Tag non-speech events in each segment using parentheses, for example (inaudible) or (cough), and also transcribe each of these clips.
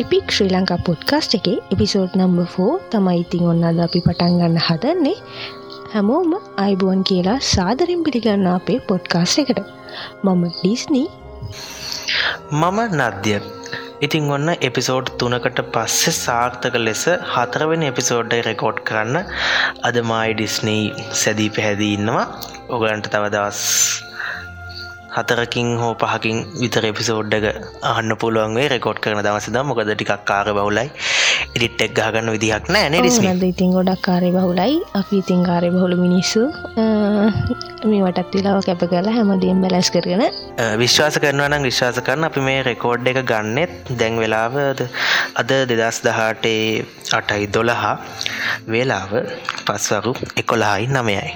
Epic Sri Lanka podcast එකේ episode number four තමයි ඉතිං ඔන්න අද අපි පටන්ගන්න හදන්නේ. හැමෝම අයිබුවන් කියලා සාදරින් පිළිගන්න අපේ පොඩ්කාස් එකට. මම ඩිස්නී මම නද්‍ය. ඉතිං ඔන්න එපිසෝඩ් තුනකට පස්සෙ සාර්ථක ලෙස හතරවෙන එපිසෝඩ්ඩයි රෙකෝඩ් කරන්න. අද මයි ඩිස්නී සැදී පැහැදී ඉන්නවා. ඔගලන්ට තව දවස් හතරකින් හෝ පහකින් විතර එපිසෝඩ්ඩක අහන්න පුළුවන්ගේ රෙකෝඩ් කරන දවසද මොකද ටිකක් කාර බවුලයි ඉඩිට්ටෙක් ගහගන්න විදිහක් නෑ නෙ ඉතින් ගොඩක් කාරය බහුලයි. අපි ඉතින් කාරය බහුලු මිනිස්සු. මේ වටත් වෙලාව කැප කරලා හැමදීම් බැලස් කරගෙන. විශ්වාස කරනවනම් විශ්වාස කරන අපි මේ රෙකෝඩ් එක ගන්නෙත් දැන් වෙලාවද අද දෙදස් දහටේ අටයි දොළහා. වේලාව පස්වරු එකොළහයි නමයයි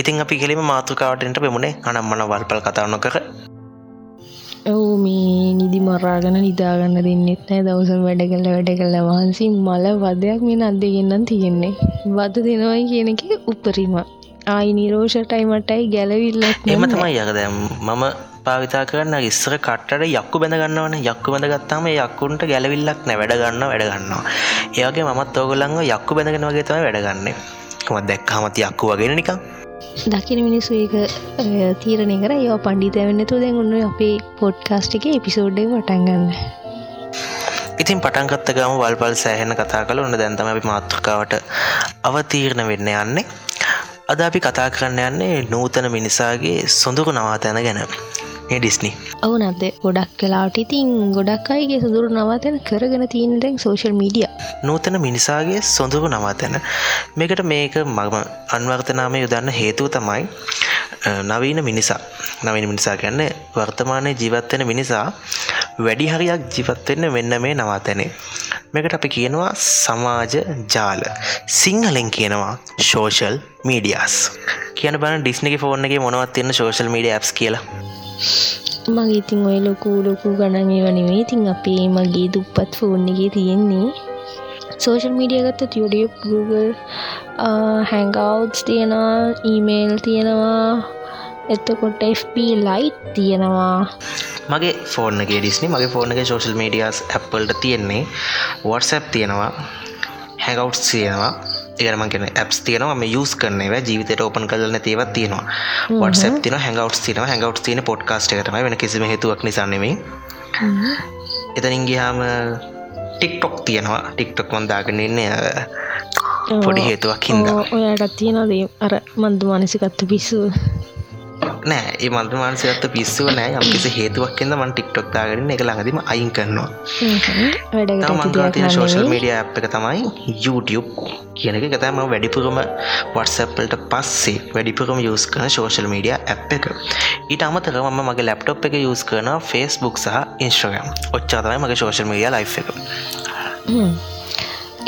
ඉතින් අපි කෙලිම මාතෘකාවටට පෙමුණේ අනම්මන වල්පල් කතාවන කර ඔවු මේ නිදි මරාගන නිදාගන්න දෙන්නෙත් නෑ දවසම් වැඩ කල්ල වැඩ කල්ල වහන්සි මල වදයක් මේ අදගෙන්න්නම් තියෙන්නේ. වද දෙනවයි කියන එක උපරිම. ආයි නිරෝෂටයිමටයි ගැලවිල්ල එම තමයි යකද මම පාවිතා කරන්න ඉස්සර කට්ට යක්කු බැඳගන්නවන යක්කු බඳගත්තාම යක්කුන්ට ගැලවිල්ලක් නැ වැඩගන්න වැඩගන්නවා ඒගේ මත් ඕගොල්ලංග යක්කු බැඳගෙන වගේ තම වැඩගන්නේ කොමත් දැක්කහමති යක්කු වගෙන නිකම් දකින මිනිස්සු ඒක තීරණය කර ඒවා පණ්ඩිත ඇවෙන්නතු දැන් ඔන්න අපේ පොඩ්කාස්ට් එක එපිසෝඩ්ඩ වටන්ගන්න ඉතින් පටන්ගත්ත ගම වල්පල් සෑහෙන කතා කළ. ඔන්න දැන්තම අපි මාතෘකාවට අවතීරණ වෙන්න යන්නේ. අද අපි කතා කරන්න යන්නේ නූතන මිනිසාගේ සොඳුරු නවාතැන ගැන. ඩිස්නි ඔවු නද? ගොඩක් කලාට ඉතින් ගොඩක් අයිගේ සුදුරු නවාතැන කරගෙන තියන දැන් සෝශල් මීඩිය නූතන මිනිසාගේ සොඳුරු නවාතැන. මේකට මේක මගම අන්වර්තනාමය යොදන්න හේතුව තමයි නවීන මිනිසා. නවීන මිනිසා ගැන්න වර්තමානය ජීවත්වෙන මිනිසා වැඩි හරියක් ජීවත්වෙන්න මෙන්න මේ නවාතැනේ. මේකට අපි කියනවා සමාජ ජාල. සිංහලෙන් කියනවා ශෝෂල් මීඩියස් කියන බන ඩිස්නි ෆෝර්න්ගේ මොනවත් තියන්න ශෝෂල් මීඩිය ඇ්ස් කියලා මගේ ඉතින් ඔය ලොකු ලොකු ගණන් ඒවනිවේ ඉතින් අපේ මගේ දුප්පත් ෆෝන් එක තියෙන්නේ සෝෂල් මීඩිය ගත්ත යුඩියප් Google හැංගවුට්ස් තියෙනවා ඊමේල් තියෙනවා. එතකොට FB ලයිට් තියෙනවා. මගේ ෆෝර්නගේ ඩිස්නි මගේ ෆෝර්නගේ සෝෂල් මීඩියස් ඇප්පල්ට තියෙන්නේ. වර්සැප් තියෙනවා. හැගවුට්ස් තියෙනවා. ඒරමගෙන ඇප්ස් තියනවා මේ යස් කරනව ජීවිතයට ඕපන් කලන තේවත් තියෙනවා. වටසැප් තින හැඟවට් තින හැඟවට් තින පොඩ්කාස්ට එකටම වෙන කිසිම හේතුවක් නිසන්නෙමේ එතනින් ගියාම ටික්ටොක් තියෙනවා. ටික්ටොක් වන්දාගෙනන්නේ පොඩි හේතුවක් හින්ද. ඔයාටත් තියෙනදේ අර මන්දු මානසිකත්තු පිස්සු නෑ ඒ මන්ද මාන්සයත්ත පිස්සුව නෑ. යම් කිසි හේතුවක් කියද මන් ටික්ටොක් දාගරන්න එක ළඟදීම අයින් කරනවා. මංගතින ශෝෂල් මීඩිය අප් එක තමයි YouTube කියන එක. ගතම වැඩිපුරම වටසප්පල්ට පස්සේ වැඩිපුරම යස් කරන ශෝෂල් මීඩිය ඇ් එක. ඊට අමතක මම මගේ ලැප්ටොප් එක යස් කරන ෆස්බුක් සහ ඉන්ස්ට්‍රගම් ඔච්චාතමයි මගේ ශෝෂල් මීඩිය ලයි් එක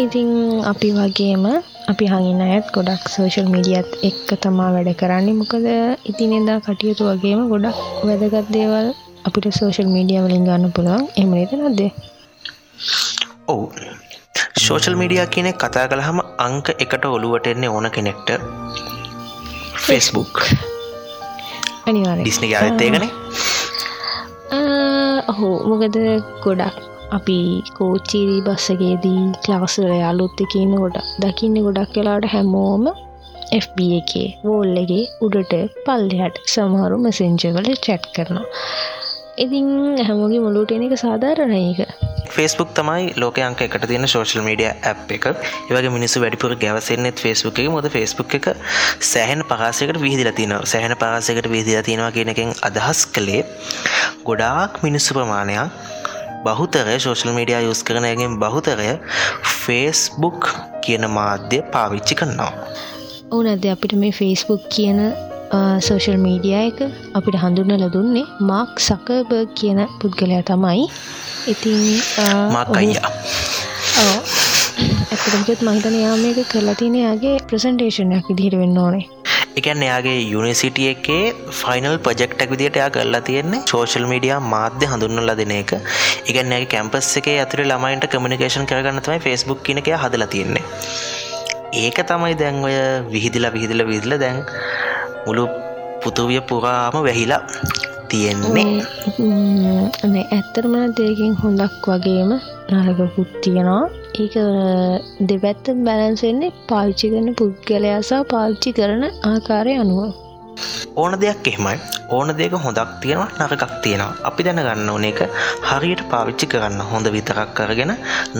ඉතින් අපි වගේම අපි හඟින ඇත් ගොඩක් සෝෂල් මීඩියත් එක්ක තමා වැඩ කරන්නේ. මොකද ඉතිනෙදා කටයුතු වගේම ගොඩක් වැදගත් දේවල් අපිට සෝෂල් මීඩිය වලින් ගන්න පුළුවන්. එමනේත නදේ ඔවු. සෝෂල් මීඩිය කියන කතා කළහම අංක එකට ඔළුවට එන්නේ ඕන කෙනෙක්ට. ෆෙස්බුක් අනිවා ඩිස්නි ගතේගනේ ඔහු මොකද ගොඩක් අපි කෝච්චීදී බස්සගේදී ක්ලාසල අලුත්ත කියන ගොඩ දකින්න ගොඩක් කලාට හැමෝම FB එකේ වෝල්ලගේ උඩට පල්ලෙහට සමහරු මසෙන්ජවල චැට් කරනවා. ඉතින් හැමෝගේ මුළුට එන එක සාධාරණ ඒක. ෆස්බුක් තමයි ලෝක අංක එකට තියෙන සෝශල් මීඩිය ඇ් එක. ඒවගේ මිනිස්සු වැඩිපුර ගැවසෙන්නෙත් ෆස්බුක් එක. මොද ෆස්බුක් එක සෑහන පහසකට විහිදිල තින සෑහන පහසකට විහිදිල තියෙනවා කියනකින් අදහස් කළේ ගොඩාක් මිනිස්සු ප්‍රමාණයක් බහුතරය සෝෂල් මීඩිය යුස් කරනයගෙන් බහුතරය ෆේස්බුක් කියන මාධ්‍ය පාවිච්චි කරන්නවා ඕනද අපිට මේ ෆේස්බුක් කියන සෝෂල් මීඩිය එක අපිට හඳුන්නල දුන්නේ මාක් සකබ කියන පුද්ගලයා තමයි. ඉතින් මාක් අයියා. ඇතටත් මහිතන යාමක කරලා තිනයාගේ ප්‍රසන්ටේෂනයක් විදිහිට වෙන්න ඕනේ එකන් එයාගේ යුනිසිටිය එකේ ෆයිනල් පජෙක්ටක් විදිට එයා කරලා තියෙන්නේ සෝෂල් මීඩිය මාධ්‍ය හඳුන්නල දෙන එක. එකන් ඇගේ කැම්පස් එක ඇතුර ළමයින්ට කමිනිකේෂන් කරගන්නතමයි ෆෙස්බුක් කියනක හදලා තියෙන්නේ. ඒක තමයි දැන් ඔය විහිදිලා විහිදිල විදිල දැන් මුළු පුතුවිය පුරාම වැහිලා තියෙන්නේ. ඇත්තරම දෙකින් හොඳක් වගේම නරකකුත් තියෙනවා. ඒක දෙපැත්ත බැලන්සෙන්නේ පාවිච්චි කරන පුද්ගලයාසා පාවිච්චි කරන ආකාරය අනුව. ඕන දෙයක් එහෙමයි. ඕන දෙක හොඳක් තියෙනවා නරකක් තියෙනවා. අපි දැනගන්න ඕන එක හරියට පාවිච්චි කරන්න හොඳ විතරක් කරගෙන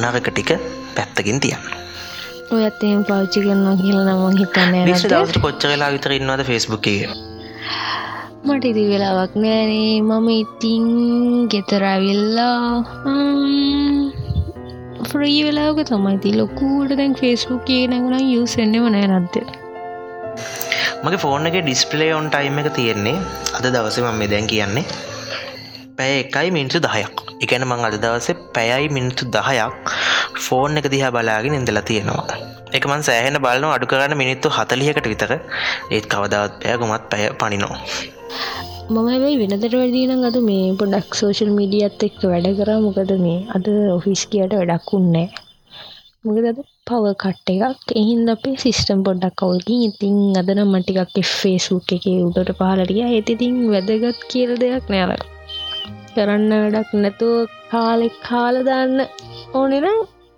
නරක ටික පැත්තකින් තියන්න. ඔයත් එහෙම පාවිච්චි කරනවා කියලා නම හිතන්න දවසට කොච්ච වෙලා විතර ඉන්නවද ෆෙස්බුක් එක? මට ඉදි වෙලාවක් නෑනේ මම ඉතිං ගෙතරවිල්ලා ෆ්‍රී වෙලාක තමයිති ලොකූට දැන් ෆෙස්බුක් කිය නැගනම් යුසෙන්නෙම නෑ නත්ද මගේ ෆෝන් එක ඩිස්පලේ ඔන් ටයිම් එක තියෙන්නේ අද දවස මම මේ දැන් කියන්නේ පැය එකයි මිනිසු දහයක්. එකන මං අද දවසේ පැයයි මිනිත්තු දහයක් ෆෝන් එක දිහා බලාගෙන ඉඳලා තියෙනවා. එක මන් සෑහෙන බලන අඩු කරන්න මිනිත්තු හතලියකට විතර. ඒත් කවදාවත් පෑ ගොමත් පැය පනිනෝ මම හැබයි වෙනදට වැඩීනම් අද මේ පොඩක් සෝශල් මීඩියත් එක්ක වැඩ කරා. මොකද මේ අද ඔෆිස් කියට වැඩක් උන්නේ මොකද අද පව කට්ට එකක්. එහින් අපේ සිිස්ටම් පොඩ්ඩක් කවල්කින් ඉතින් අදනම් මටිකක් ෆේසුක් එක උඩට පහලටිය ඇතිතින් වැදගත් කියල දෙයක් නෑල කරන්න වැඩක් නැතුව කාලෙක් කාලදාන්න ඕනෙන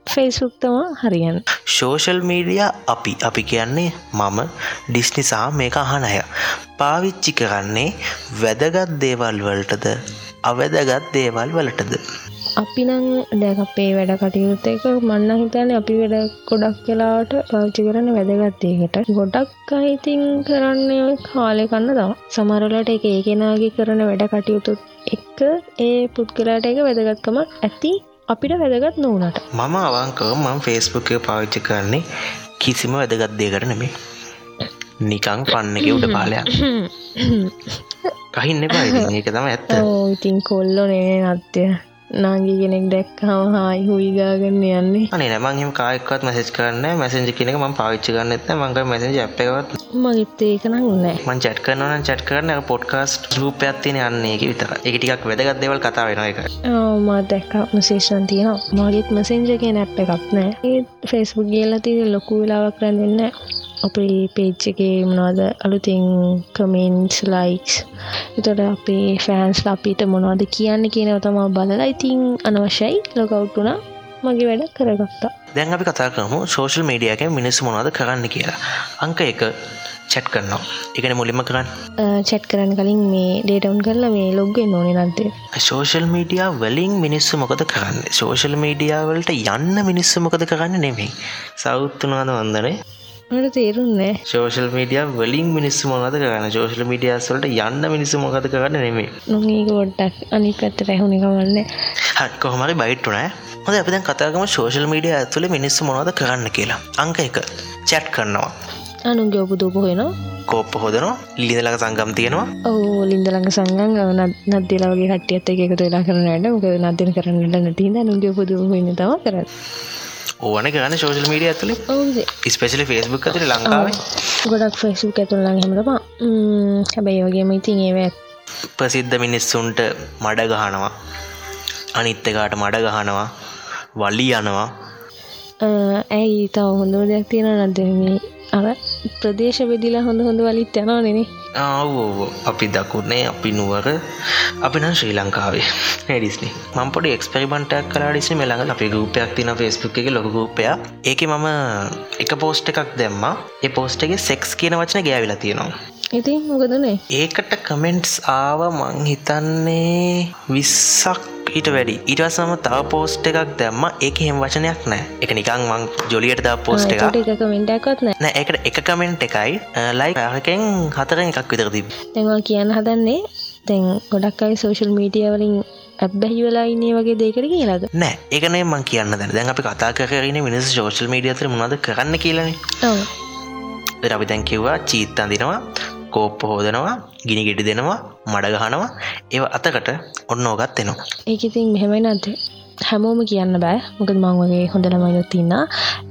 ෆේසුක් තමා හරියන් ශෝෂල් මීඩිය අපි. අපි කියන්නේ මම ඩිස්නිසා මේක අහන අය. පාවිච්චි කරන්නේ වැදගත් දේවල් වලටද? අවැදගත් දේවල් වලටද? අපි නං දැක අපේ වැඩ කටයුත්ත එක මන්න හිතන අපි වැඩ කොඩක් කලාට පාච්චි කරන්න වැදගත්තයකට ගොඩක් අයිතින් කරන්න කාලය කන්න තම සමරලට එක ඒකෙනගේ කරන වැඩ කටයුතු එක්ක ඒ පුද්ගලාට එක වැදගත්කම ඇති අපිට වැදගත් නොවනට මම අවංකව මං ෆේස්බුක් පාවිච්චි කරන්නේ කිසිම වැදගත් දේකට නෙමේ නිකං පන්නක උඩ පාලයක් කහින්න (laughs) පයි ඒක තම ඇත්ත. ඉතින් කොල්ලො නේ නත්‍යය නාගි කෙනෙක් දැක්කම හායි හුයිගාගන්න යන්නේ. අනේ නමං කායක්වත් මැසෙස් කරන්න මැසෙන්ජි කෙනෙක ම පාවිච්චි කරන්න එත්න මංග මැසෙන්ජ අප්පවත් මගත් ඒකන උන්න මං චට් කරනන චට් කරන පොඩ්කාස්ට රූපයක් තියන යන්නේ. විතර එක ටිකක් වැදගත් දෙවල් කතා වෙන එක මා දැක්ක මසේෂන් තියෙනවා. මගේත් මසෙන්ජගේ නැප්ප එකක් නෑ. ඒත් ෆෙස්බුක් ගේලා තිය ලොකු වෙලාවක් රැඳන්න අපේ පේච් එකේ මොනවද අලුතින් කමෙන්ස් ලයික්ස් එතොට අපේ ෆෑන්ස් අපිට මොනවද කියන්න කියනව තමා බලලා ඉතින් අනවශ්‍යයි ලොකවුට්ටුන මගේ වැඩ කරගත්තා. දැන් අපි කතා කරමු සෝෂල් මීඩියක මිනිස්සු මොනවද කරන්න කියලා. අංක එක චැට් කරනවා. එකන මුලිම කරන්න? චැට් කරන්න කලින් මේ ඩේටවුන් කරලා මේ ලොග්ගෙන් ඕනෙ නන්තේ සෝෂල් මීඩිය වලින් මිනිස්සු මොකද කරන්න? සෝෂල් මීඩියාවලට යන්න මිනිස්සු මොකද කරන්න නෙමෙයි. සෞත්තුනාද වන්දනේ මට තේරුන්නේ සෝෂල් මීඩිය වලින් මිනිස්සු මොකද කරන්න? සෝෂල් මීඩියස්වලට යන්න මිනිස්සු මොකද කරන්න නෙමේ නොඒක ගොඩ්ඩක් අනි පැත්ත රැහුණ කවන්න හක්කොහමරි බයිට්ටුනෑ හොද අප දැන් කතාගම සෝෂල් මීඩිය ඇතුළ මිනිස්සු මොනවද කරන්න කියලා. අංක එක. චැට් කරනවා. අනුගේ ඔපුදූප හොෙනවා කෝප්ප හොදනවා. ලිඳලක සංගම් තියෙනවා. ඕ ලින්දලඟ සංගන් නදදිලවගේ කටියත් එක එකතු වෙලා කරනට මොක නදන කරන්නට නැතිද අනුගේ පුදූ හන්න තම කරන්න ඕන කරන්න ශෝෂල් මීඩිය ඇතුළේ ස්පෙශලි ෆෙස්බුක් ඇතුළ ලංකාව. ගොඩක් ෆෙස්බුක් ඇතුළන් හෙමටපා හැබැයි වගේම ඉතින් ඒව ප්‍රසිද්ධ මිනිස්සුන්ට මඩ ගහනවා. අනිත්තකාට මඩ ගහනවා. වල්ලි යනවා. ඇයි? තව හොඳම දෙයක් තියෙන නදමේ අර ප්‍රදේශ වෙදිලා හොඳ හොඳ වලිත් යනවා නෙන ආවෝ අපි දකුණේ අපි නුවර. අපි නම් ශ්‍රී ලංකාවේ. (laughs) ඩිස්නි. මම පොඩි එක්ස්පෙරිමන්ටක් කලා ඩිස්නි. මෙළඟ අපි ගූපයක් තින ෆෙස්බුක් එක ලොක ගූපයක් ඒක මම එක පෝස්ට් එකක් දැම්ම. ඒ පෝස්ට් එක සෙක්ස් කියන වචන ගෑවිලා තියෙනවා. ඉතින් මොකදනේ ඒකට කමෙන්ට්ස් ආව මං හිතන්නේ විස්සක් ඊට වැඩි. ඉටවසම තව පෝස්ට් එකක් දැම්ම. ඒක හෙම වචනයක් නෑ. එක නිකං මං ජොලියට ද පෝස්ට් එක කමෙන්ටක්ත් නෑ. එකට එක කමෙන්ට් එකයි. ලයි ආකෙන් හතරෙන් එකක් විතර තිබ තැවා කියන්න හදන්නේ තැන් ගොඩක් අයි සෝශල් මීඩිය වලින් ඇබැහි වෙලා ඉන්නේ වගේ දේකට කියලාද? නෑ ඒකනේ මං කියන්න දැන් දැන් අපි කතා කරන මිනිස් ෝෂල් මීඩියතර මොනද කරන්න කියලන. අපි දැන් කිව්වා චීත් අඳනවා කෝප්ප හෝදනවා ගිනි ගෙඩි දෙනවා මඩ ගහනවා ඒව අතකට ඔන්න ඕගත් එනවා. ඒකඉතින් මෙහෙමයි නද? හැමෝම කියන්න බෑ. මොකද මං වගේ හොඳ ළමයිලොත් තින්න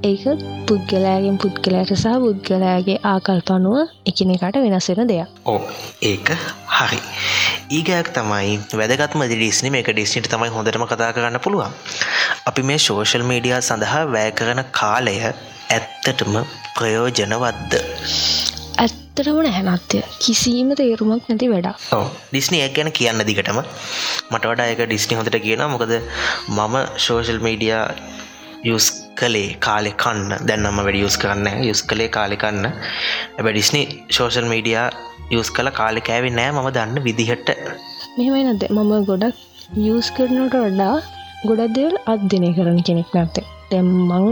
ඒක පුද්ගලයාගෙන් පුද්ගලයට සහ පුද්ගලයාගේ ආකල්පනුව එකනෙකට වෙනස් වෙන දෙයක්. ඕ ඒක හරි. ඒගයක් තමයි වැදගත්ම ඩිස්නි මේක ඩිස්නිට තමයි හොඳටම කතා කරන්න පුළුවන්. අපි මේ ශෝෂල් මීඩියා සඳහා වැෑ කරන කාලය ඇත්තටම ප්‍රයෝජනවද්ද ඇත්තටම නැහැනත්ය කිසිීම තේරුමක් නැති වැඩක්. ඔව්. ඩිස්නි එක ගැන කියන්න දිගටම. මට වඩා එක ඩිස්නි හොඳට කියන මොකද මම ශෝෂල් මීඩිය යස් කළේ කාලෙ කන්න. දැන්නම වැඩ යස් කරන්න යුස් කළේ කාලෙ කන්න. ඇබ ඩිස්නි ශෝෂල් මීඩිය යස් කළ කාලෙ කෑවි නෑ. මම දන්න විදිහට. මෙමයි නැද මම ගොඩක් යස් කරනට වඩා ගොඩක් දෙවල් අධ්‍යනය කරන කෙනෙක් නැත්තේ දැම් මං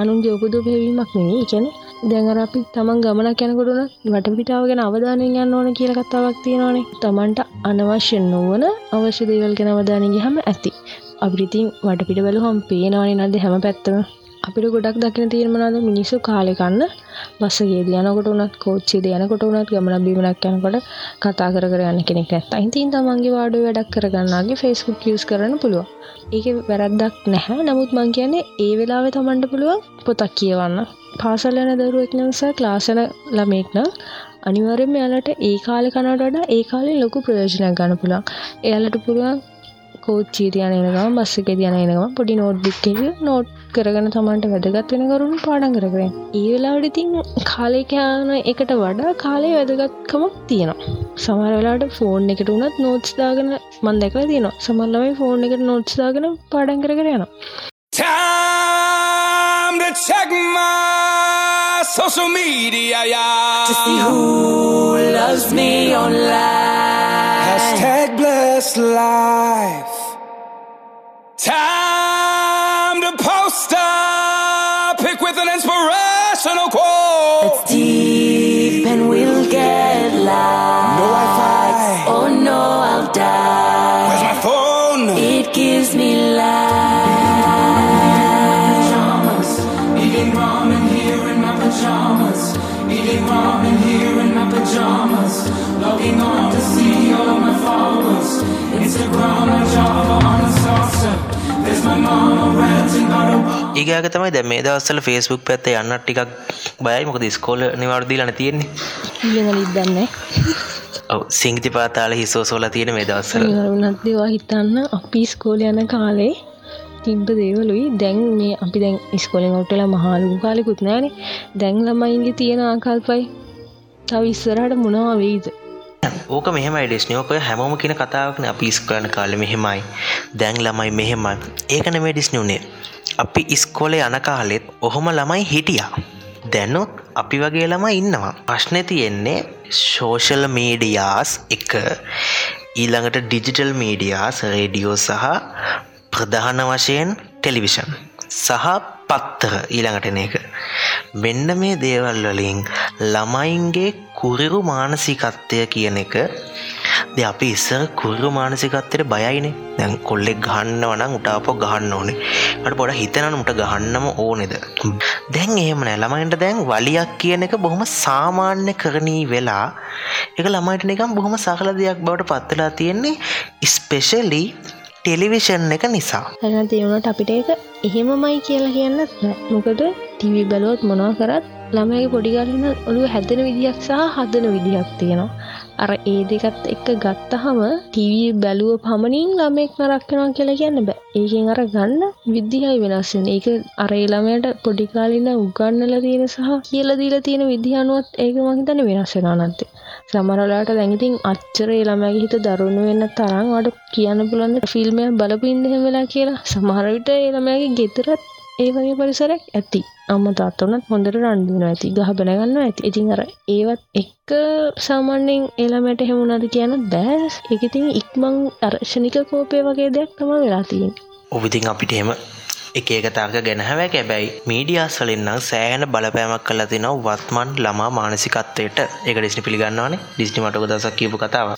අනුන්ගේ උපදු පැවීමක් නෙවේ එකැන දැඟර අපි තමන් ගමනක් යැනකොටන වටපිටාව ගැන අවධානය ගන්න ඕන කියල කතාවක් තියෙනවානේ. තමන්ට අනවශ්‍ය නොවන අවශ්‍ය දේවල් ගැන අවධානය හම ඇති. අපිරිතින් වටපිට බැලු හම් පේනවානි නද හැම පැත්තම. අපිට ගොඩක් දකින තීරමනාද මිනිස්සු කාලෙකන්න බස්සගේ දයනකොට උනත් කෝච්චේ දයනකොට උනත් ගමන බිමනක් යනකොට කතා කර යන්න කෙනෙක් ඇත් අයිතින් තමන්ගේ වාඩු වැඩක් කරගන්නගේ ෆෙස්බුක් යස් කරන්න පුළුව ඒක වැරද්දක් නැහැ. නමුත් මං කියන්නේ ඒ වෙලාවෙ තමන්ට පුළුවන් පොතක් කියවන්න. පාසල් යන දරුවෙක් නිසා ක්ලාසන ළමෙක්නම් අනිවරෙන් යාලට ඒ කාලෙ කනට වඩා ඒ කාලෙ ලොකු ප්‍රයෝජනයක් ගන්න පුළන් එයාලට පුළුවන් කෝච්චී තියන එනගම බස්සක තියන එනගම පොඩි නෝට්්බික් නෝට් කරගෙන තමන්ට වැදගත් වෙන කරුණු පාඩන් කරගෙන ඒ වෙලාවට ඉතින් කාලෙකයාන එකට වඩා කාලේ වැදගත්කමක් තියෙනවා සමරලාට ෆෝන් එකට උනත් නෝට්ස් දාගෙන මන් දැකල තියෙනවා සමල්ලමයි ෆෝන් එකට නෝට්ස් දාගෙන පාඩන් කරගෙන යනවා Time to check my social media, yeah. To see who loves me online. Hashtag blessed life. Time ඒගෑක තමයි දැ මේ දවස්සල ෆෙස්බුක් පැත්ත යන්න ටිකක් බයයි. මොකද ස්කෝල නිවර්දීලන තියෙන්නේ. දන්න. ඔව සිංගිති පාතාල හිසෝසෝල තියෙන මේ දවස්සල වනත්දවා හිතන්න අපි ස්කෝල යන කාලේ තිබ්බ දේවලුයි. දැන් මේ අපි දැන් ස්කොලින් ඔටල මහලු කාලෙකුත් නෑන දැන් ළමයින්ගේ තියෙන ආකල්පයි. තව ඉස්සරට මොනවා වෙයිද? ඕක මෙහමයි ඩිස්නියෝක හැමෝම කියන කතාවක්න. අපි ස්කරන කාල මෙහෙමයි. දැන් ළමයි මෙහෙමයි. ඒකන මේ ඩිස්නි වුණේ අපි ඉස්කෝලේ යන කාලෙත් ඔහොම ළමයි හිටියා. දැනුත් අපි වගේ ළමයි ඉන්නවා. ප්‍රශ්නය තියෙන්නේ ශෝෂල් මීඩියාස් එක. ඊළඟට ඩිජිටල් මීඩියාස් රේඩියෝ සහ ප්‍රධාන වශයෙන් ටෙලිවිෂන් සහ පත්තර ඊළඟටන එක. මෙන්න මේ දේවල් වලින් ළමයින්ගේ කුරිරු මානසිකත්වය කියන එක. ද අපි ඉස්සර කුරු මානසිකත්තයට බයයිනේ. දැන් කොල්ලෙක් ගහන්න වනම් උටාපො ගහන්න ඕනේ. අට පොඩ හිතනනුට ගහන්නම ඕනෙද? දැන් එහෙම නෑ. ළමයින්ට දැන් වලියක් කියන එක බොහොම සාමාන්‍ය කරණී වෙලා එක ළමයිට නිකම් බොහොම සහල දෙයක් බවට පත්වෙලා තියෙන්නේ. ස්පෙෂලි ටෙලිවිෂන් එක නිසා. ඇන තියුණට අපිට එක එහෙමමයි කියලා කියන්නත් නෑ මොකට ටිවි බැලෝත් මොනවා කරත් ළමයගේ පොඩිගලන්න ඔළුව හැදෙන විදිහක් සහ හදන විදිහක් තියෙනවා. අර ඒ දෙකත් එක්ක ගත්තහම ටීවී බැලුව පමණින් ළමෙක් නරක්කෙනවා කියලා කියන්න බෑ. ඒකෙන් අර ගන්න විද්ධිහයි වෙනස්සෙන ඒක අරේ ළමයට පොඩිකාලින්න උගන්නල තියෙන සහ කියල දීල තියෙන විදිහනුවත් ඒක මහිතන වෙනස්සෙන නත්තේ සමරලාට දැඟිතින් අච්චරේ ළමැගේ හිත දරුණු වෙන්න තරම් අට කියන්න පුළන්ද ෆිල්ම්ය බලපු ඉන්දහෙම වෙලා කියලා. සමහරවිට ඒළමෑගේ ගෙතරත් ඒ වගේ පරිසරයක් ඇති. අම්ම තාත්තවනත් හොඳට රන්ඩුවන ඇති. ගහ බැනගන්න ඇති. ඉතින් අර ඒවත් එක්ක සාමාන්‍යෙන් එළමට හෙමුණද කියන බෑස් එකතින් ඉක්මං අර්ශනික කෝපය වගේ දෙයක් තම වෙලා තියෙන් ඔවිතින් අපිට එහෙම එක එක තාර්ක ගැන හැවැ ඇබැයි මීඩියස් වලින්නම් සෑහන බලපෑමක් කල තිනව වත්මන් ළමා මානසිකත්වයට. එක ඩිස්නි පිළිගන්නවානේ. ඩිස්නි මටක දසක් කියපු කතාව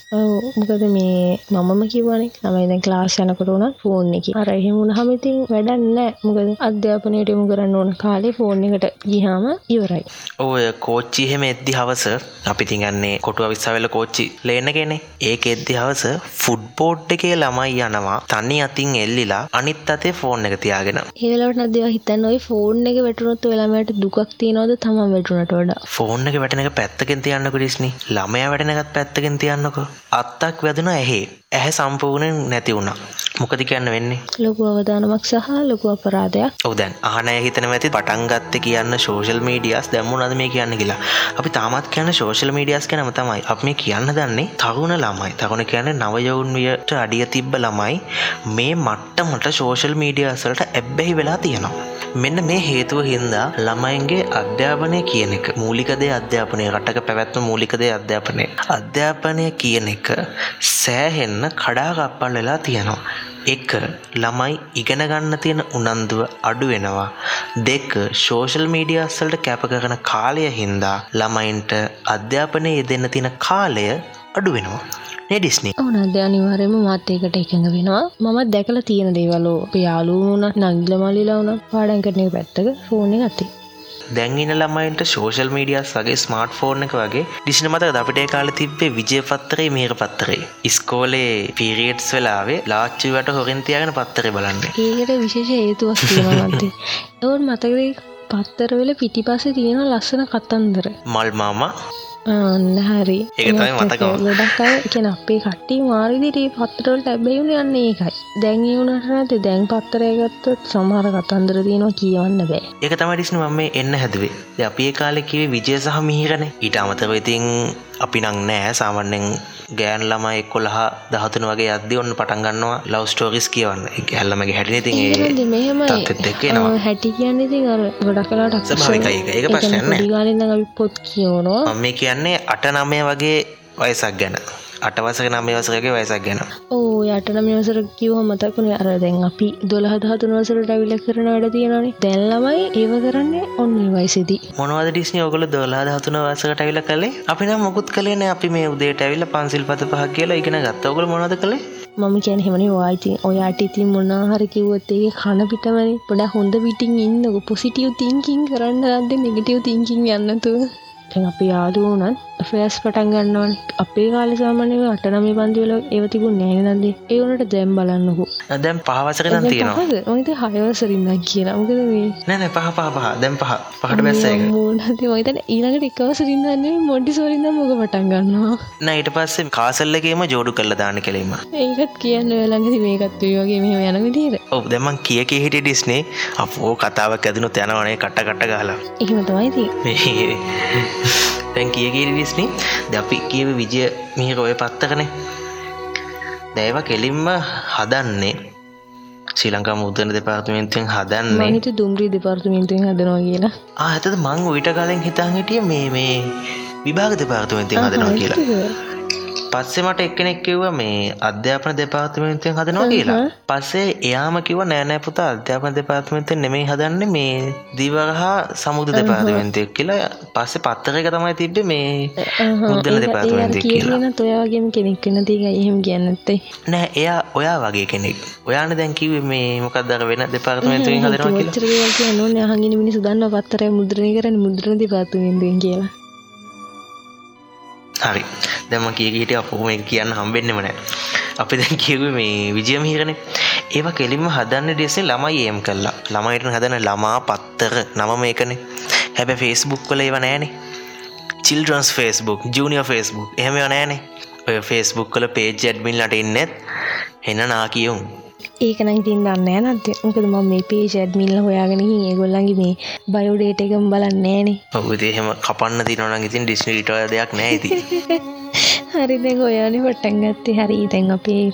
මොකද මේ මමම කිවනේ නමයිද ක්ලාස් යනකොට වුණ ෆෝන් එක. අර එහෙමුණ හමඉතින් වැඩන්න මොකද අධ්‍යාපනයට යමු කරන්න ඕන කාලේ ෆෝන් එකට ගිහාම ඉවරයි. ඔය කෝච්චි එහෙම එද්දි හවස අපි තිගන්නේ කොටුව විස්සාවෙල කෝච්චි ලේනගෙන ඒක එද්දි හවස ෆුඩ්බෝඩ් එකේ ළමයි යනවා. තනි අතින් එල්ලිලා අනිත් අතේ ෆෝන් එක තියාගෙන ඒලට නදව හිතන්න ඔයි ෆෝන් එක වැටුනොත් වෙලාමට දුකක් තියනවද තම වැටුනට වඩා? ෆෝන් එක වැටෙන එක පැත්තකින් තියන්නක ඩිස්නි. ළමයා වැටෙනකත් පැත්තකින් තියන්නක. අත්තක් වැදෙන ඇහේ ඇහැ සම්පූර්ණයෙන් නැති වුණා. මොකද කියන්න වෙන්නේ? ලොකු අවදානමක් සහ ලොකු අපරාධයක්. ඔව දැන් ආනය හිතන ඇති පටන්ගත්ත කියන්න සෝෂල් මීඩියස් දැම්මුණද මේ කියන්න කියලා. අපි තාමත් කියන්න සෝෂල් මීඩියස් කනම තමයි. අප මේ කියන්න දන්නේ තරුණ ළමයි. තරුණ කියන්න නවයවුන්වියට අඩිය තිබ්බ ළමයි මේ මට්ටමට සෝෂල් මීඩියස්වලට ඇබ්බැහි වෙලා තියෙනවා. මෙන්න මේ හේතුව හින්දා ළමයින්ගේ අධ්‍යාපනය කියන එක මූලිකදේ අධ්‍යාපනය රටක පැවැත්ම මූලිකදේ අධ්‍යාපනය. අධ්‍යාපනය කියන එක සෑහෙන්න කඩාගප්පල් වෙලා තියෙනවා. එක ළමයි ඉගෙන ගන්න තියෙන උනන්දුව අඩු වෙනවා. දෙක සෝෂල් මීඩියස්සල්ට කැප කරන කාලය හින්දා ළමයින්ට අධ්‍යාපනය යෙදෙන්න තියෙන කාලය අඩු වෙනවා. නෙඩිස්නේ ඕන අද අනිවාර්යම මාත් ඒකට එකඟ වෙනවා. මමත් දැකලා තියෙන දේවලෝ යාලු වුණත් නංගිල මල්ලිලා වුණත් පාඩම් කරන එක පැත්තක ෆෝන් එක අතේ දැන්ඉන්න ළමයින්ට සෝෂල් මීඩියස් වගේ ස්මාර්ට් ෆෝර්න් එක වගේ. ඩිසින මතක අපිට කාල තිබ්බේ විජය පත්තරේ මේක පත්තරේ ඉස්කෝලේ පිරියට්ස් වෙලාවේ ලාච්චිවට හොරින් තියාගෙන පත්තරේ බලන්න. ඒකට විශේෂ හේතුවක් තියෙනවන්තේ (laughs) ඔවන් මතකද පත්තරවෙල පිටිපස තියෙන ලස්සන කතන්දර? මල් මාමා අන්න හරි. ඒක තමයි මතක වුනේ. ගොඩක් අය කියන අපේ කට්ටි මාරිදිට පත්තරවලට ඇබැයිුණ යන්න ඒකයි. දැන් ඒ වුණට නැති දැන් පත්තරය ගත්තත් සමහර කතන්දර තියෙනවා කියවන්න බෑ. ඒක තමයි ඩිස්නි මම එන්න හැදුවේ. අපි ඒ කාලේ කිව්වේ විජය සහ මිහිරනේ. ඊට අමතරව ඉතින් අපි නම් නෑ. සාමාන්‍යයෙන් ගෑන් ළමයි එක්කොලහ දහතුන වගේ අද්දි ඔන්න පටන් ගන්නවා ලව් ස්ටෝරිස් කියවන්න. ඇල්ලමගේ එක්ක එනවා. ආ, හැටි කියන්න ඉතින් ගොඩක් කලාට නෑ. අපි පොත් කියවනවා. මේ කියන්නේ අට නමය වගේ වයසක් ගැන. අටවසක නමේ වසරගේ වයසක් ගැන. ඕ යටන මෙවසර කිවහ මතකුණ අර දැන් අපි දොළහ දහතුන වසරට ඇවිල කරන වැඩ තියෙනනේ දැල්ලමයි ඒව කරන්නේ ඔන්න වයිසිදී. මොනවද ඩිස්නි 12 13 වසරකට ඇවිල්ලා කළේ? අපි නම් මොකුත් කළේ නෑ. අපි මේ උදේට ඇවිල්ලා පන්සිල් පත පහක් කියලා ඉගෙන ගත්තා. ඔයගොල්ලෝ මොනවද කළේ? මම කියන හෙමනි වායිති ඔයාට ඉතින් මොනාහර කිව්වොත්තේ කන පිටමනි පොඩ හොඳ පිටින් ඉන්න පොසිටියව් තිංකින් කරන්න අද නිගටව් තිංකින් යන්නතුව අපි යාදුවනත් ෆෑස් පටන් ගන්නවන්. අපේ කාල සාමානයව අටනම පන්තිවල ඒව තිබුණ නෑන නදේ? ඒවනට දැම් බලන්නකු. දැන් පහ වසරක නම් තියෙනවා. මත හයවසරින්ද කියලා. මොකද මේ? නෑ නෑ පහ පහ පහ. දැන් පහ. පහට බැස්ස එක. මෝනති මතන ඊළඟට එකවසරින්දන්නේ මොඩි සෝරින්ද මොක පටන් ගන්නවා? නෑ ඊට පස්සේ කාසල් එකේම ජෝඩු කරලා දාන්න කෙලීම. ඒකත් කියන්න වෙළඟදි මේකත් වගේ මෙහම යන විදිර දැන් මං කිය හිටිය ඩිස්නේ. අපෝ කතාවක් ඇදුණුත් යනවනේ කට කට ගහලා. එහෙම තමයිති දැන් කිය කිය ඩිස්නේ දැන් අපි කියව විජය මිහිර ඔය පත්තකනේ. දැන් ඒවා කෙලින්ම හදන්නේ ශ්‍රී ලංකා මුද්‍රණ දෙපාර්තමේන්තුවෙන් හදන්නේ මහිත දුම්රී දෙපාර්තමේන්තුවෙන් හදනවා කියලා ආ ඇතද මං ඊට කලින් හිතන් හිටිය මේ මේ විභාග දෙපාර්තමේන්තුවෙන් හදනවා කියලා. පස්සේ මට එක්කෙනෙක් කිව්වා මේ අධ්‍යාපන දෙපාර්තමේන්තුවෙන් හදනවා කියලා. පස්සේ එයාම කිව්වා නෑ නෑ පුතා අධ්‍යාපන දෙපාර්තමේන්තුවෙන් නෙමෙයි හදන්නේ මේ දීවරහා සමුද්‍ර දෙපාර්තමේන්තුව කියලා. පස්සේ පත්තරයක තමයි තිබ්බේ මේ මුද්‍රණ දෙපාර්තමේන්තුව කියලා. ඔයාගේම කෙනෙක් වෙන තික එහෙම කියන්නත්තේ නෑ එයා ඔයා වගේ කෙනෙක්. ඔයානේ දැන් කිව්වේ මේ මොකක්ද අර වෙන දෙපාර්තමේන්තුවෙන් හදනවා කියලා. අහගෙන මිනිස්සු දන්න පත්තරය මුද්‍රණය කරන්න මුද්‍රණ දෙපාර්තමේන්තුවෙන් කියලා හරි. දැම කිය හිට අපහම කියන්න හම්බෙන්නෙම නෑ. අපි දැන් කියව මේ විජයම හිරණ ඒවා කෙලින්ම හදන්න ඩෙසේ ළමයි ඒම් කල්ලා ළමයිට හදන ළමා පත්තර නම මේකනේ හැබැ ෆෙස්බුක් කල ඒව නෑනේ. චිල්ඩරන්ස් ෆෙස්බුක් ජනිය ෆෙස්බුක් එහෙම නෑනේ. ඔය ෆෙස්බුක් කල පේජ් ඇඩ්මිල්ලට ඉන්නෙත්. එන්න නා කියවුම් ඒකන ඉතින් දන්න නැත්ත මොකද ම මේ පේ ෂඩ්මිල්ල හොයාගෙනකින් ඒගොල්ලන්ගේ මේ බයෝඩේට එකම් බලන්න ෑනේ ඔබුදේ එහෙම කපන්න තිනවන ඉතින් ඩිස්නිට දෙයක් නෑති (laughs) හරි දැන් ඔයානි පටන් ගත්තේ. හරි දැන් අපේ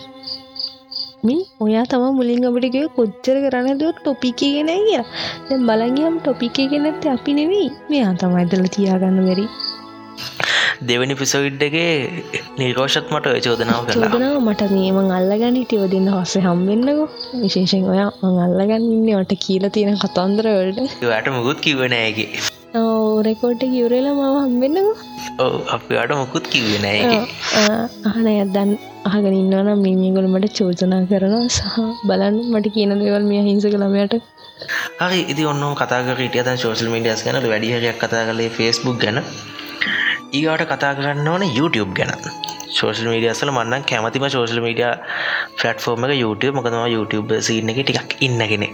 මින් ඔයා තම මුලින් අපිටිකය කොච්චර කරන්න දුව ටොපික ගෙන කිය දැ බලගියම් ටොපික ගෙනැත්ත අපි නෙවෙයි. මෙයා තමයි ඇදල තියාගන්න බැරි දෙවනි පිසවිඩ්ඩගේ නිර්ෝෂත් මට චෝදනාව චෝදනාව මට මේමං අල්ලගනි ටිව දෙන්න හස්සේ හම්බෙන්න්නකෝ විශේෂෙන් ඔයා මං අල්ලගන්න ඉන්න ට කියල තියෙන කතන්දරවලට යට මුකුත් කිවනෑගේ රෙකෝට් කිවරේලා මව හම්බෙන්නකෝ. ඕ අපිට මොකුත් කිවනෑ අහන ඇදන් අහගෙන ඉන්නවනම් මිමිගොලමට චෝජනා කරනවා. සහ බලන්න මට කියන දෙවල් මේ හිංස කළමයට හරි ඉදි ඔන්න කතාක ටියත ෝෂල් මඩියස් ගැන. වැඩිහරයක් කතා කලේ ෆස්බුක් ගැන ඊගට කතා කරන්න ඕන YouTube ගැන. සෝෂල් මීඩියසල මන්න කැමතිම සෝෂල් මීඩිය ෆලට්ෆෝර්ම එක YouTube. මොකතම YouTube සින්න එක ටිකක් ඉන්නගෙන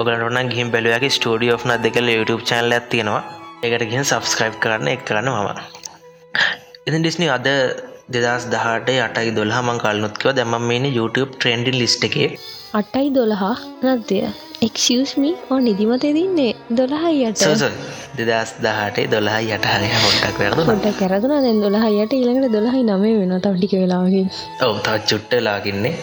ඔගලටන ගිහිම් බැලුවගේ ස්ටඩිය ෝ් න දෙකල YouTube චනල ඇතියෙනවා එකට ගින් සබස්ක්‍රයිබ් කරන්න එක් කරන්න මම. ඉතින් ඩිස්නි අද දෙදස් දහට අටයි දොල්හ මං කල්නුත්කව දැම මේන YouTube ට්‍රෙන්ඩින් ලිස්ට එකේ අටයි දොළහා නත්දය එක්ෂමි ඕ නිදිමතේ දින්නේ දොළහයියට. සෝසල් දෙදස් දහට දොලා යටහරය හොට්ටක් වැරදු පොට කැරදුන දැන් දොළහයට ඊළඟට දොළහයි නමේ වෙන තවටික වෙලාගේ ඔව තත් චුට්ටලාගන්නේ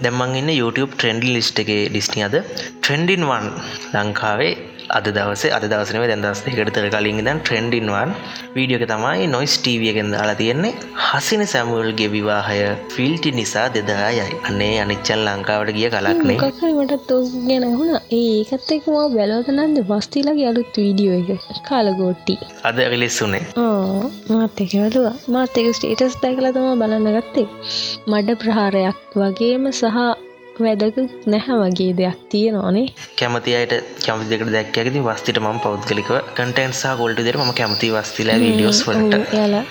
දැම්මන් ඉන්න. (laughs) YouTube ට්‍රෙන්ඩි ලිස්ට් එකේ ඩිස්නි අද. ට්‍රෙන්ඩින් වන් ලංකාවේ අද දවස අද දවසනව දැන්දස් දෙකටතර කලින් දන් ට්‍රෙන්ඩින්වන් වීඩියෝක තමයි නොයිස් ටීවියගෙන් දාලා තියෙන්නේ. හසින සැමුවල්ගේ විවාහය ෆිල්ටි නිසා දෙදා යයි. අන්නේ අනිච්චල් ලංකාවට ගිය කලක්නේ මොකක්මට තෝ ගැන හුණ ඒකත් එක්ම බැලෝතනන්ද වස්තිලගේ අලුත් වීඩියෝ එක. කාලගෝට්ටි. අද රිලිස්සුනේ මාත් එකවලවා මාත් එක ස්ටේටස් දැකල තම බලන්න ගත්තේ. මඩ ප්‍රහාරයක් වගේම සහ වැදක නැහැ වගේ දෙයක් තියෙනවානේ. කැමති අයට කැමති දෙකට දැක්කඇති වස්තිට ම පෞද්ගලික කටන්සා ගොල්ට දෙර ම කැමති වස්තිලා වීඩියෝස් වලට. යාලා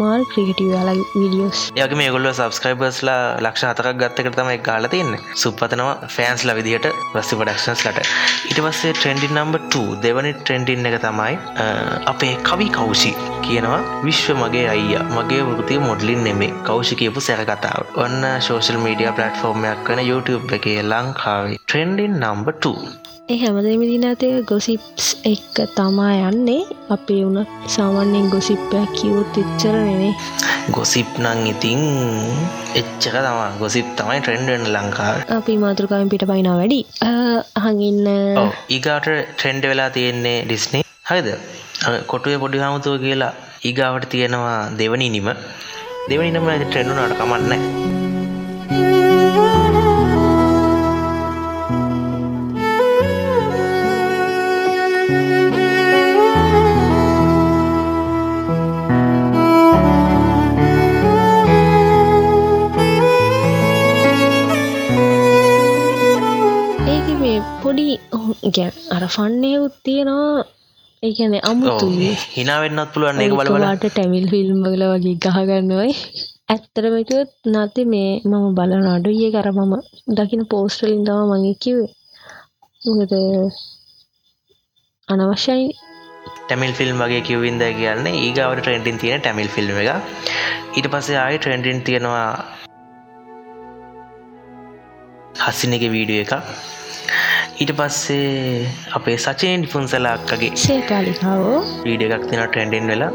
මාර් ක්‍රියටව යාලා වීඩියෝස් යක මේ ගොල්ල සබස්ක්‍රයිබර්ස්ලා ලක්ෂ හතරක් ගත්තකට තමයි ගාල තියන්න සුපතනවා ෆෑන්ස්ල විදිහට වස්ති පඩක්ෂන්ස් ලට. ඉට පස්සේ ට්‍රෙන්ඩින් නම්බ දෙවනි ට්‍රෙන්ඩින් එක තමයි අපේ කවි කවුෂි කියනවා විශ්ව මගේ අයිය. මගේ වෘතිය මොඩලින් නෙමේ. කවෂි කියපු සැරකතාව. ඔන්න ශෝෂල් මීඩිය පලට්ෆෝර්මයක් වන YouTube එකේ ලංකාවේ. ට්‍රෙන්ඩින් නම්බ 2 ඒ හැමදම දිනතය ගොසිප්ස් එක්ක තමා යන්නේ. අපේ වුණත් සාමාන්‍යෙන් ගොසිප්පයක් කිවොත් එච්චර නෙනේ ගොසිප් නං ඉතිං එච්චක තමා. ගොසිප් තමයි ට්‍රෙන්ඩන් ලංකාව. අපි මාතෘකාවෙන් පිට පයිනා වැඩි අහඟඉන්න ඊගාට ට්‍රෙන්ඩ් වෙලා තියෙන්නේ ඩිස්නේ හරිද? කොටුවේ පොඩි හමුතුව කියලා ඊගාවට තියෙනවා දෙවනි නිම දෙවනි නම ට්‍රෙන්ඩුනට කමන්න ගැන් අර ෆන්නයකුත් තියෙනවා. ඒකැන අමුතුයි හිනාවෙන්නත් පුළුවන් ඒක බලබල ට ටැමිල් ෆිල්ම් වල වගේ ගහගන්නවයි ඇත්තරමකත් නති මේ මම බලන අඩු ඒ කර මම දකින පෝස්ටලින් තම මගේ කිවේ මොකද අනවශ්‍යයි. ටැමිල් ෆිල්ම් වගේ කිවවින්ද කියන්න ඒගවට ට්‍රෙන්ඩින් තියෙන ටැමිල් ෆිල්ම් එක ඊට පස්සේ ආය ට්‍රෙන්ඩින් තියෙනවා හස්සින එක වීඩියෝ එක ඊට පස්සේ අපේ සචනය නිපුන්සලාක්කගේ සේපාලිකාවෝ වීඩිය එකක් තින ට්‍රෙන්ඩෙන් වෙලා.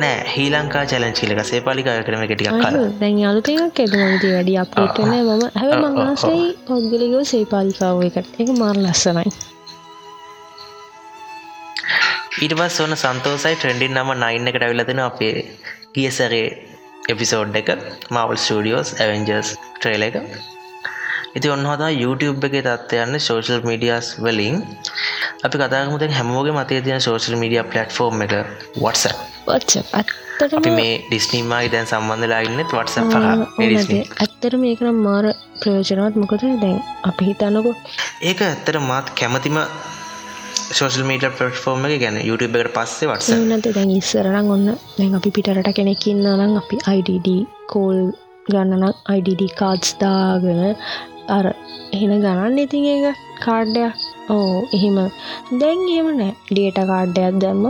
නෑ හී ලංකා චලංචිලක සේපාලිකා කරම එකටික් කල දැන් අලුතයක් ඇද මති වැඩි අපේටන මම. හැව මංආසයි පොද්ගලිකව සේපාලිකාව එකට. එක මාර ලස්සනයි. පස් ඔන්න සන්තෝසයි ට්‍රෙන්ඩින් නම නයින්න එකට ඇවිලතින අපේ ගියසරේ එපිසෝඩ් එක මවල් ස්ටඩියෝස් ඇවෙන්ජර්ස් ට්‍රේල එක ඉති ඔන්නහතා YouTube එක තත්වයන්න සෝෂල් මීඩියස් වලින්. අපි කතාගමුතෙන් හැමෝගේ මතේ තියෙන සෝෂල් මීඩිය පලට්ෆෝර්ම් එක WhatsApp. වත්ස අපි මේ ඩිස්නීමයි දැන් සම්බන්ධලා ඉන්න WhatsApp පහ ඕනද? ඇත්තර මේකනම් මාර ප්‍රයෝජනවත්. මොකද දැන් අපි හිතන්නකො ඒක ඇත්තට මාත් කැමතිම සෝෂල් මීට පටෆෝර්ම ගැන YouTube එකට පස්සේ වටස එනත දැන් ඉස්සරනම් ඔන්න දැන් අපි පිටරට කෙනෙකින්න නම් අපි IDD කෝල් ගන්නනම් IDD කාඩ්ස් දාගෙන අර එහෙන ගණන් ඉතින් ඒක කාඩ්ඩයක් ඕ එහෙම. දැන් එහෙම නෑ. ඩියට කාඩ්ඩයක් දැම්ම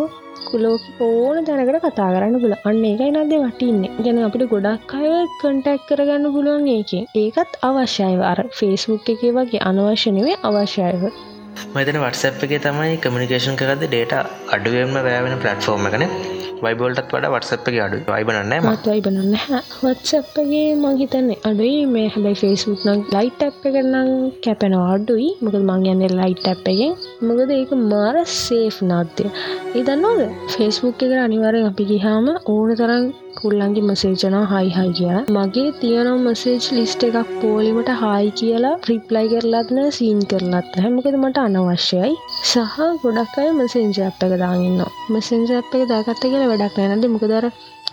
කුලෝ ඕන දැනකට කතා කරන්න පුල අන්න ඒකයි නද වටින්න ගැන අපිට ගොඩක් අය කටැක් කරගන්න පුළුවන් ඒක. ඒකත් අවශ්‍යයව අර ෆේස්බුක් එක වගේ අනවශ්‍යනවේ අවශ්‍යයව මෙතන වටසප් එක තමයි කමිනිකේෂන් කරද ඩේට අඩුවෙන්ම වැෑවෙන පලටෆෝර්ම එකන. වයිබෝල්ටත් වඩ වටසප් එක අඩු වයිබනන්න ම. මත්වයි බනන්න වත්සප්පගේ මහිතන්නේ අඩුයි. මේ හැබයි ෆේස්බුක් නම් ලයිට් ඇප් එකනම් කැපෙනවා අඩුයි. මොකද මං යන්නේ ලයිට් ඇප් එකෙන්. මොකද ඒක මාර සේෆ් නාත්‍යය ඒදන්නෝද ෆේස්බුක් එක අනිවාරෙන් අපි ගිහාම ඕන තරම් කුල්ලන්ගේ මසේජනා හයි හයි කිය මගේ තියනම් මසේජ් ලිස්ට එකක් පෝලිමට හායි කියලා රිප්ලයි කරලත්න සීන් කරලත් හැමකද මට අනවශ්‍යයි. සහ ගොඩක් අය මසෙන්ජ අප් එක දාගන්න මසෙන්ජ අප් එක දාගත්ත කියලා වැඩක් නැනද මොකදර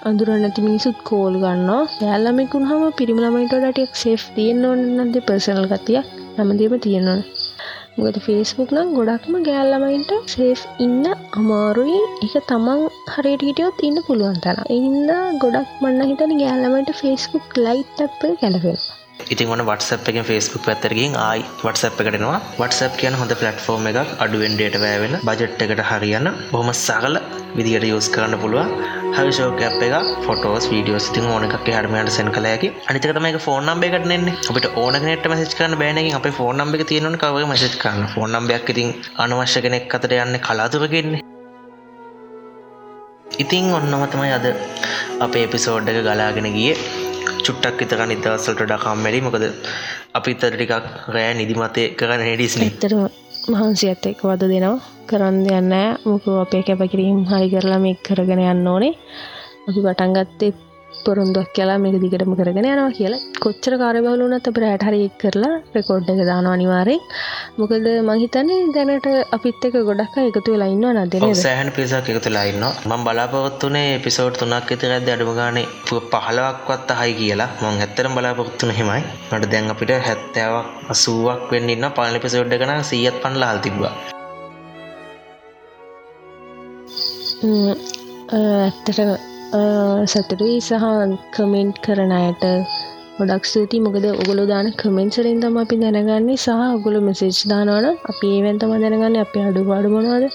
අඳුරන්න ඇති මිනිසුත් කෝල් ගන්නවා. යාල්ලමෙකුන් හම පිරිමිලමයිට ඩටක් සේෆ් තියෙන් ඕන්න නද පර්සනල් ගතියක්. හැමදීම තියෙනවා මොකද ෆේස්බුක් නම් ගොඩක්ම ගෑල්ලමයින්ට සේෆ් ඉන්න අමාරුයි. එක තමන් හරියට හිටියොත් ඉන්න පුළුවන් තන ඉන්න ගොඩක් මන්න හිතන ගෑල්ලමට ෆේස්බුක් ලයිට් අප කැලපෙන ඉතින් ඔන්න වටසප් එක ෆස්බුක් පැත්තරකින් ආයි වටසප් එකටනවා වටසප් කියන හොඳ පලටෆෝර්ම් එකක් අඩුවෙන්ඩේට වැෑවෙන බජට් එකට හරියන්න බොහොම සගල විදිහට යස් කරන්න පුළුවන්. හරි ෂෝක අප එක ෆොටෝස් වීඩියෝස් තින් ඕන එකක් හරමයට සැන් කලයකි අනිතක තමයි ෆෝන් නම්බ එකටන්නේ අපට ඕන නෙට මසිච් කරන බෑනකින් අප ෆෝන් නම්බ එක තියෙනන කව මසිච් කරන්න. ෆෝන් නම්බයක් ඉතින් අනවශ්‍ය කෙනෙක් අතර යන්න කලාතුරගෙන්නේ ඉතිං ඔන්නම තමයි අද අපේ එපිසෝඩ් එක ගලාගෙන ගිය. චුට්ටක් විතක නිදවසල්ට ඩකම්මැලි මොකද අපිතර ටිකක් රෑ නිදිමතය කරන්න හෙඩිස්න ඇත්තර මහන්සි ඇත්ත එක වද දෙනවා. කරන්න යන්න මොක අපේ කැපකිරීම් හරි කරලා මේ කරගෙන යන්න ඕනේ. අපි පටන්ගත්තේ පොරුන්දුවක් කියලා මේක දිගටම කරගෙන යනවා කියලා. කොච්චර කාරබවලුනත් අප රෑට හරි කරලා රෙකෝඩ් එක දාන අනිවාරෙන් මොකද මහිතන්නේ දැනට අපිත් එක ගොඩක් එකතු වෙලා ඉන්න නදන සෑහන පිසක් එකතු ලයින්න මං බලාපොත්තුනේ පිසෝට් තුනක් ඇති ඇද අඩුමගානේ පහලවක්වත් අහයි කියලා. මං ඇත්තරම් බලාපොත්තුන හෙමයි මට දැන් අපිට හැත්තෑවක් අසුවක් වෙන්න ඉන්න පාලි පිසෝඩ් එකන සීයත් පන්ලා හල් තිබවා ඇත්තට සතුටුයි සහ කමෙන්ට් කරන අයට ගොඩක් ස්තුති මොකද ඔගොලු දාන කමෙන්ට්සලින් තම අපි දැනගන්නේ. සහ ඔගොලු මෙසේජ් දානවන අපි ඒවැන් තම දැනගන්න. අපි අඩු පාඩු මොනවද?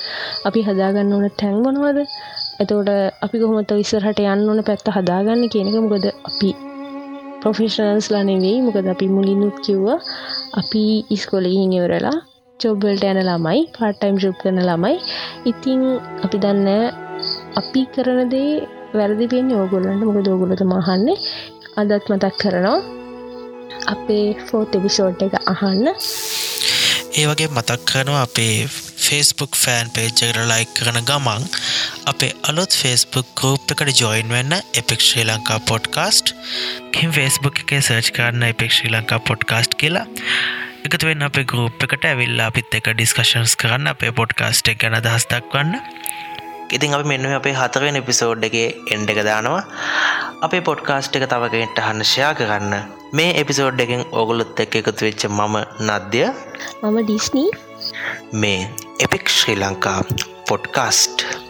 අපි හදාගන්න ඕන ටැන් මොනවද? එතෝට අපි කොහොමත ඉස්සරහට යන්න ඕන පැත්ත හදාගන්න කියනක මොකද අපි ප්‍රොෆෙෂනල්ස් ලනෙවෙයි මොකද අපි මුලින්නුත් කිව්වා අපි ඉස්කොලගිහින් ඉවරලා චොබ්බල්ට යන ළමයි පාටයිම් ජොබ් කරන ළමයි. ඉතිං අපි දන්න අපි කරනදේ වැරදි පෙන්නේ ඕගොල්ලන්ට මොකද ඕගොලට මහන්නේ අදත් මතක් කරනවා අපේ ෆෝත් එපිසෝඩ් එක අහන්න. ඒ වගේ මතක් කරනවා අපේ ෆේස්බුක් ෆෑන් පේජ්ජකට ලයික් කරන ගමන් අපේ අලුත් ෆේස්බුක් ගෝප් එකට ජොයින් වෙන්න එපෙක් ශ්‍රී ලංකා පොඩ්කාස්ට් කින් ෆේස්බුක් එකේ සර්ච් කරන්න එපෙක් ශ්‍රී ලංකා පොඩ්කාස්ට් කියලා. එකතු වෙන්න අපේ ගරුප් එකට ඇවිල්ලා අපිත් එක ඩිස්කශන්ස් කරන්න අපේ පොඩ්කාස්ට් එක ගැන දහස් දක්වන්න. ඉතින් අපි මෙන්න අපේ හතරෙන එපිසෝඩ් එක එන්ඩ එක දානවා. අපේ පොඩ්කාස්ට් එක තවගෙන්ට හන්නශයා කරන්න. මේ එපිසෝඩ් එකෙන් ඔගුලුත් එක් එකතු වෙච්ච මම නද්‍ය. මම ඩිස්නී මේ එපෙක් ශ්‍රී ලංකා පොඩ්කාස්ට්